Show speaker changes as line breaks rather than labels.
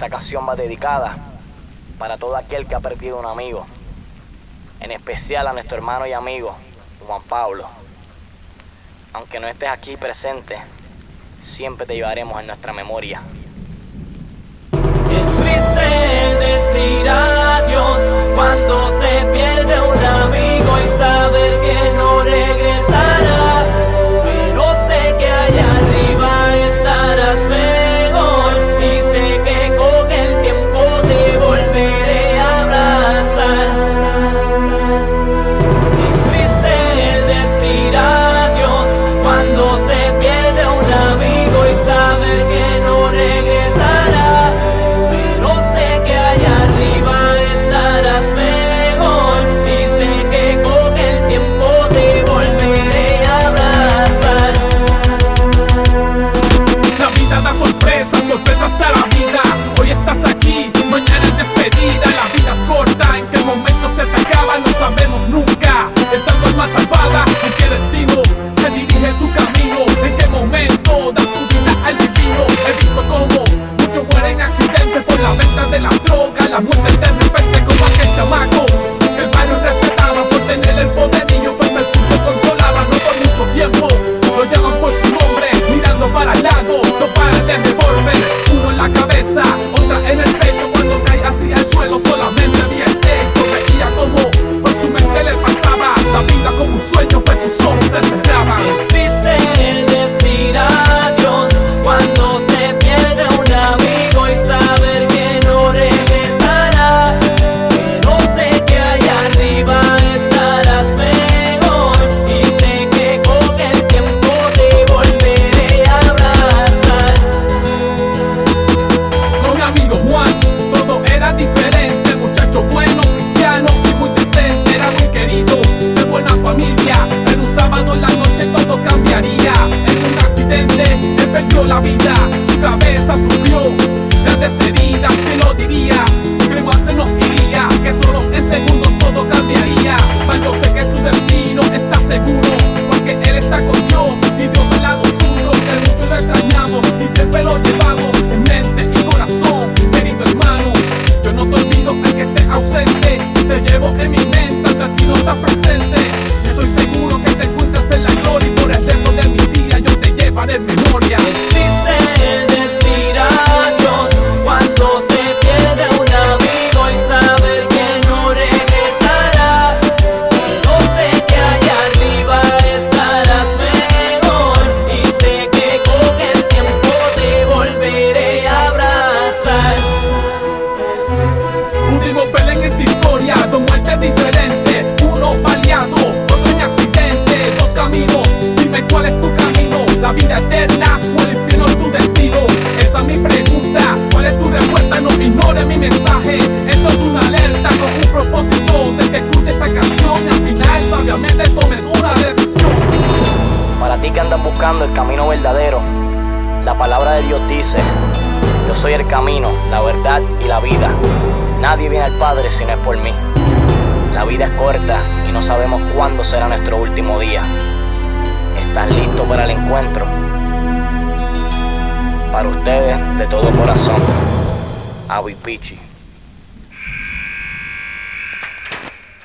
Esta canción va dedicada para todo aquel que ha perdido un amigo, en especial a nuestro hermano y amigo Juan Pablo. Aunque no estés aquí presente, siempre te llevaremos en nuestra memoria.
Es triste decir cuando
la muerte de repente como aquel chamaco. que El barrio respetaba por tener el poderío, pues el punto controlaba no por mucho tiempo. Lo llaman por su nombre, mirando para el lado, no paran de revolver. Uno en la cabeza, otra en el pecho, cuando cae hacia el suelo solamente vi el. Veía como por su mente le pasaba la vida como un sueño, pues sus ojos se cerraban. Su cabeza sufrió grandes heridas. que lo diría? Que más se nos iría. Que solo en segundos todo cambiaría. Mas yo sé que su destino está seguro. Diferentes. Uno baleado, otro en accidente. Dos caminos, dime cuál es tu camino. La vida eterna o el infierno es tu destino. Esa es mi pregunta. ¿Cuál es tu respuesta? No ignore mi mensaje. Esto es una alerta con un propósito de que escuches esta canción y al final sabiamente tomes una decisión.
Para ti que andas buscando el camino verdadero, la palabra de Dios dice, yo soy el camino, la verdad y la vida. Nadie viene al Padre si no es por mí. La vida es corta y no sabemos cuándo será nuestro último día. ¿Estás listo para el encuentro? Para ustedes, de todo corazón, Avi Pichi.